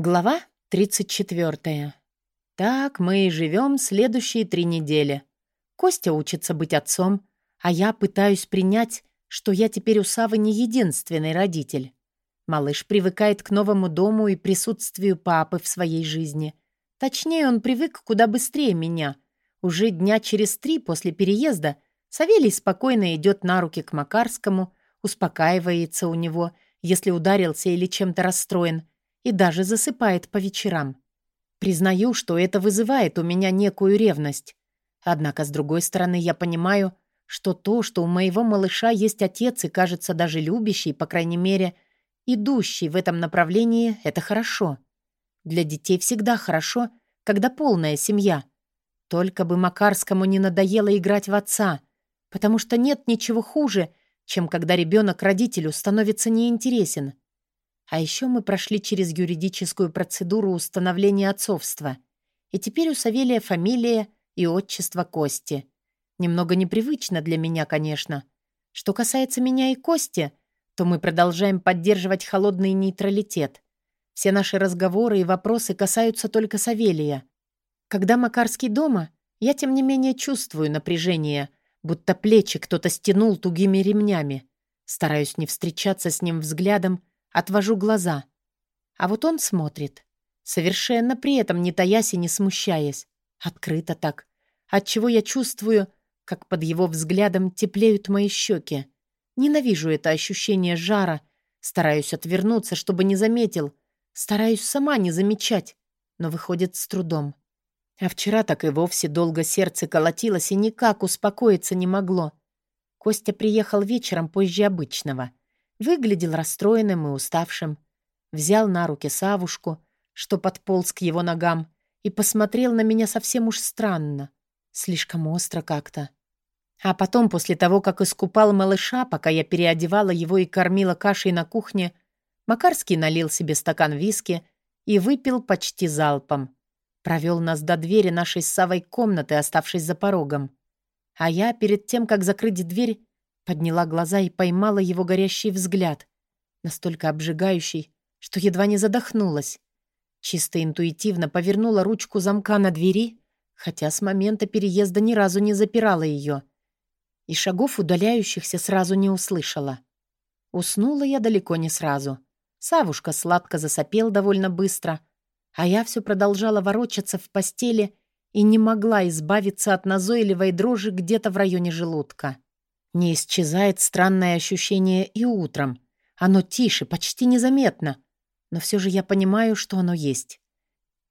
Глава 34. Так мы и живем следующие три недели. Костя учится быть отцом, а я пытаюсь принять, что я теперь у Савы не единственный родитель. Малыш привыкает к новому дому и присутствию папы в своей жизни. Точнее, он привык куда быстрее меня. Уже дня через три после переезда Савелий спокойно идет на руки к Макарскому, успокаивается у него, если ударился или чем-то расстроен — и даже засыпает по вечерам. Признаю, что это вызывает у меня некую ревность. Однако, с другой стороны, я понимаю, что то, что у моего малыша есть отец и, кажется, даже любящий, по крайней мере, идущий в этом направлении, это хорошо. Для детей всегда хорошо, когда полная семья. Только бы Макарскому не надоело играть в отца, потому что нет ничего хуже, чем когда ребенок родителю становится неинтересен. А еще мы прошли через юридическую процедуру установления отцовства. И теперь у Савелия фамилия и отчество Кости. Немного непривычно для меня, конечно. Что касается меня и Кости, то мы продолжаем поддерживать холодный нейтралитет. Все наши разговоры и вопросы касаются только Савелия. Когда Макарский дома, я тем не менее чувствую напряжение, будто плечи кто-то стянул тугими ремнями. Стараюсь не встречаться с ним взглядом, Отвожу глаза. А вот он смотрит. Совершенно при этом не таясь и не смущаясь. Открыто так. Отчего я чувствую, как под его взглядом теплеют мои щеки. Ненавижу это ощущение жара. Стараюсь отвернуться, чтобы не заметил. Стараюсь сама не замечать. Но выходит с трудом. А вчера так и вовсе долго сердце колотилось и никак успокоиться не могло. Костя приехал вечером позже обычного. Выглядел расстроенным и уставшим. Взял на руки Савушку, что подполз к его ногам, и посмотрел на меня совсем уж странно. Слишком остро как-то. А потом, после того, как искупал малыша, пока я переодевала его и кормила кашей на кухне, Макарский налил себе стакан виски и выпил почти залпом. Провел нас до двери нашей с Савой комнаты, оставшись за порогом. А я, перед тем, как закрыть дверь, Подняла глаза и поймала его горящий взгляд, настолько обжигающий, что едва не задохнулась. Чисто интуитивно повернула ручку замка на двери, хотя с момента переезда ни разу не запирала ее. И шагов удаляющихся сразу не услышала. Уснула я далеко не сразу. Савушка сладко засопел довольно быстро, а я все продолжала ворочаться в постели и не могла избавиться от назойливой дрожи где-то в районе желудка. Не исчезает странное ощущение и утром. Оно тише, почти незаметно. Но все же я понимаю, что оно есть.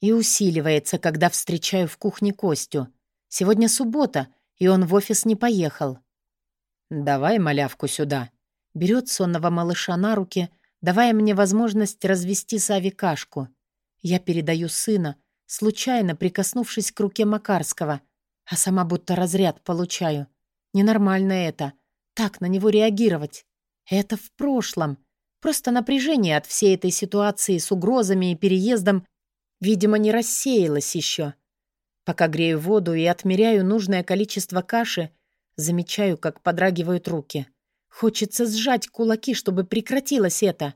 И усиливается, когда встречаю в кухне Костю. Сегодня суббота, и он в офис не поехал. «Давай малявку сюда». Берет сонного малыша на руки, давая мне возможность развести Сави кашку. Я передаю сына, случайно прикоснувшись к руке Макарского, а сама будто разряд получаю — Ненормально это. Так на него реагировать. Это в прошлом. Просто напряжение от всей этой ситуации с угрозами и переездом, видимо, не рассеялось еще. Пока грею воду и отмеряю нужное количество каши, замечаю, как подрагивают руки. Хочется сжать кулаки, чтобы прекратилось это.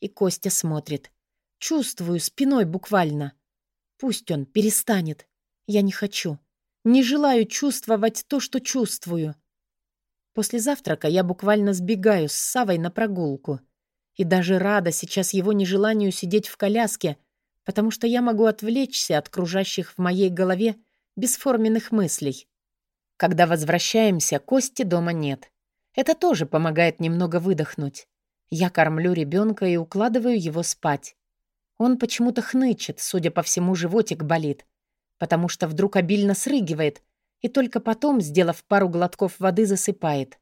И Костя смотрит. Чувствую спиной буквально. Пусть он перестанет. Я не хочу. Не желаю чувствовать то, что чувствую. После завтрака я буквально сбегаю с Савой на прогулку. И даже рада сейчас его нежеланию сидеть в коляске, потому что я могу отвлечься от кружащих в моей голове бесформенных мыслей. Когда возвращаемся, Кости дома нет. Это тоже помогает немного выдохнуть. Я кормлю ребенка и укладываю его спать. Он почему-то хнычет, судя по всему, животик болит потому что вдруг обильно срыгивает и только потом, сделав пару глотков воды, засыпает.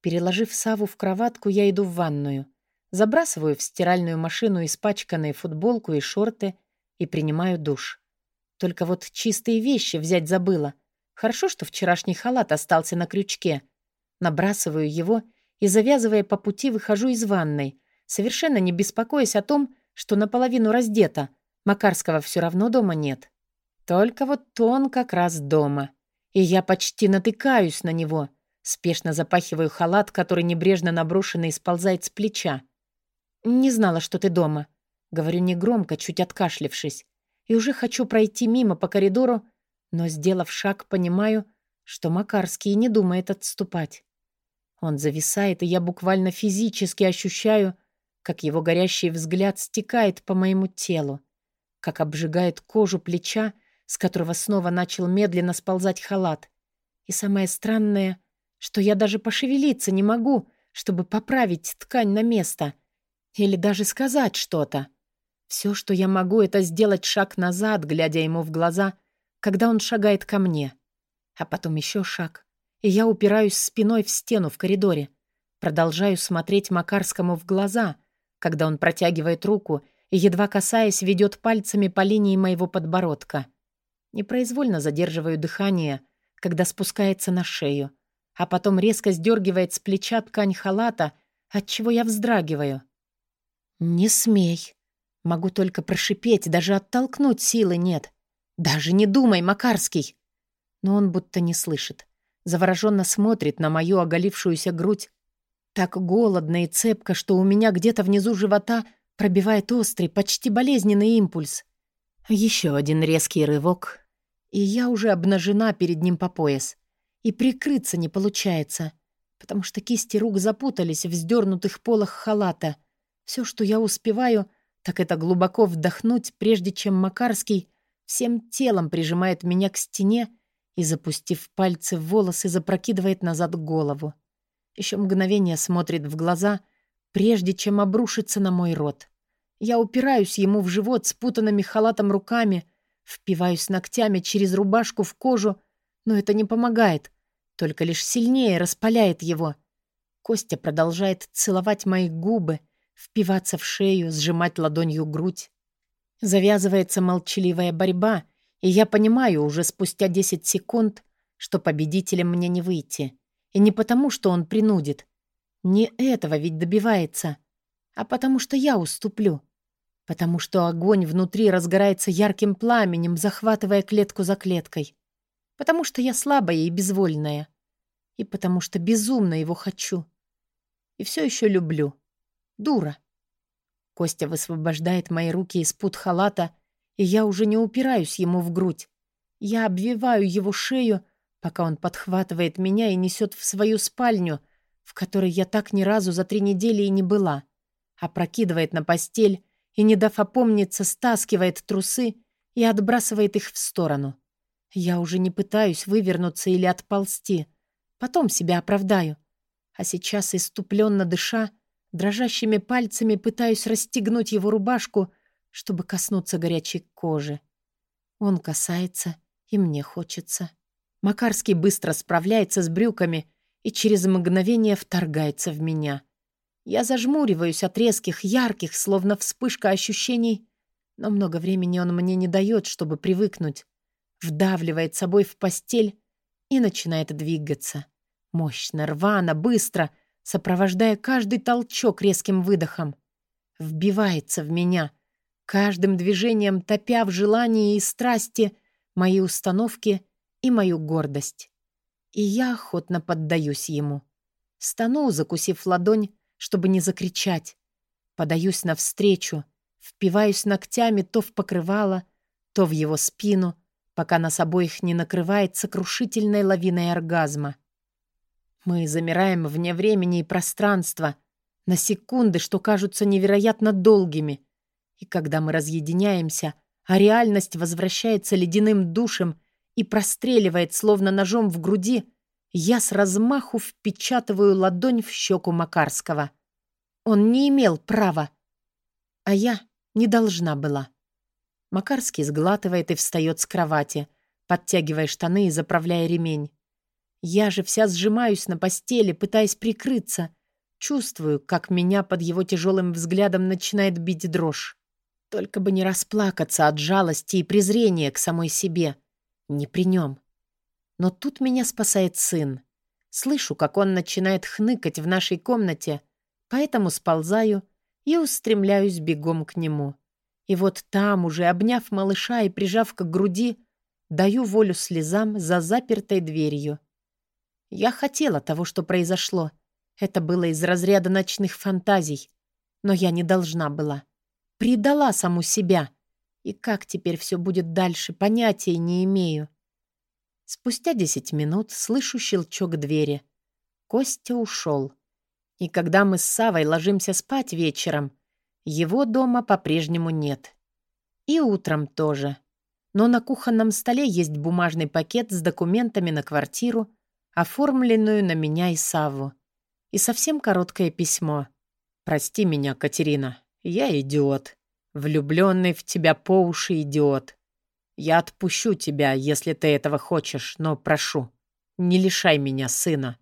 Переложив Саву в кроватку, я иду в ванную. Забрасываю в стиральную машину испачканные футболку и шорты и принимаю душ. Только вот чистые вещи взять забыла. Хорошо, что вчерашний халат остался на крючке. Набрасываю его и, завязывая по пути, выхожу из ванной, совершенно не беспокоясь о том, что наполовину раздета. Макарского все равно дома нет. Только вот он как раз дома. И я почти натыкаюсь на него. Спешно запахиваю халат, который небрежно наброшенный сползает с плеча. «Не знала, что ты дома». Говорю негромко, чуть откашлившись. И уже хочу пройти мимо по коридору, но, сделав шаг, понимаю, что Макарский не думает отступать. Он зависает, и я буквально физически ощущаю, как его горящий взгляд стекает по моему телу, как обжигает кожу плеча, с которого снова начал медленно сползать халат. И самое странное, что я даже пошевелиться не могу, чтобы поправить ткань на место или даже сказать что-то. Все, что я могу, это сделать шаг назад, глядя ему в глаза, когда он шагает ко мне. А потом еще шаг, и я упираюсь спиной в стену в коридоре. Продолжаю смотреть Макарскому в глаза, когда он протягивает руку и, едва касаясь, ведет пальцами по линии моего подбородка. Непроизвольно задерживаю дыхание, когда спускается на шею, а потом резко сдергивает с плеча ткань халата, от чего я вздрагиваю. «Не смей!» Могу только прошипеть, даже оттолкнуть силы нет. «Даже не думай, Макарский!» Но он будто не слышит. Завороженно смотрит на мою оголившуюся грудь. Так голодно и цепко, что у меня где-то внизу живота пробивает острый, почти болезненный импульс. Еще один резкий рывок, и я уже обнажена перед ним по пояс. И прикрыться не получается, потому что кисти рук запутались в вздернутых полах халата. Все, что я успеваю, так это глубоко вдохнуть, прежде чем Макарский всем телом прижимает меня к стене и, запустив пальцы в волосы, запрокидывает назад голову. Еще мгновение смотрит в глаза, прежде чем обрушиться на мой рот. Я упираюсь ему в живот спутанными халатом руками, впиваюсь ногтями через рубашку в кожу, но это не помогает, только лишь сильнее распаляет его. Костя продолжает целовать мои губы, впиваться в шею, сжимать ладонью грудь. Завязывается молчаливая борьба, и я понимаю уже спустя 10 секунд, что победителем мне не выйти. И не потому, что он принудит. Не этого ведь добивается, а потому что я уступлю. Потому что огонь внутри разгорается ярким пламенем, захватывая клетку за клеткой. Потому что я слабая и безвольная. И потому что безумно его хочу. И все еще люблю. Дура. Костя высвобождает мои руки из пут халата, и я уже не упираюсь ему в грудь. Я обвиваю его шею, пока он подхватывает меня и несет в свою спальню, в которой я так ни разу за три недели и не была, опрокидывает на постель и, не дав опомниться, стаскивает трусы и отбрасывает их в сторону. Я уже не пытаюсь вывернуться или отползти. Потом себя оправдаю. А сейчас, иступленно дыша, дрожащими пальцами пытаюсь расстегнуть его рубашку, чтобы коснуться горячей кожи. Он касается, и мне хочется. Макарский быстро справляется с брюками и через мгновение вторгается в меня. Я зажмуриваюсь от резких, ярких, словно вспышка ощущений, но много времени он мне не дает, чтобы привыкнуть. Вдавливает собой в постель и начинает двигаться. Мощно, рвано, быстро, сопровождая каждый толчок резким выдохом. Вбивается в меня, каждым движением топя в желании и страсти мои установки и мою гордость. И я охотно поддаюсь ему. Стану, закусив ладонь, чтобы не закричать. Подаюсь навстречу, впиваюсь ногтями то в покрывало, то в его спину, пока нас обоих не накрывает сокрушительной лавиной оргазма. Мы замираем вне времени и пространства, на секунды, что кажутся невероятно долгими. И когда мы разъединяемся, а реальность возвращается ледяным душем и простреливает, словно ножом в груди, я с размаху впечатываю ладонь в щеку Макарского. Он не имел права, а я не должна была. Макарский сглатывает и встает с кровати, подтягивая штаны и заправляя ремень. Я же вся сжимаюсь на постели, пытаясь прикрыться. Чувствую, как меня под его тяжелым взглядом начинает бить дрожь. Только бы не расплакаться от жалости и презрения к самой себе — не при нем. Но тут меня спасает сын. Слышу, как он начинает хныкать в нашей комнате, поэтому сползаю и устремляюсь бегом к нему. И вот там, уже обняв малыша и прижав к груди, даю волю слезам за запертой дверью. Я хотела того, что произошло. Это было из разряда ночных фантазий, но я не должна была. Предала саму себя. И как теперь все будет дальше, понятия не имею. Спустя десять минут слышу щелчок двери. Костя ушел. И когда мы с Савой ложимся спать вечером, его дома по-прежнему нет. И утром тоже. Но на кухонном столе есть бумажный пакет с документами на квартиру, оформленную на меня и Савву. И совсем короткое письмо. «Прости меня, Катерина, я идиот. Влюбленный в тебя по уши идиот. Я отпущу тебя, если ты этого хочешь, но прошу, не лишай меня сына».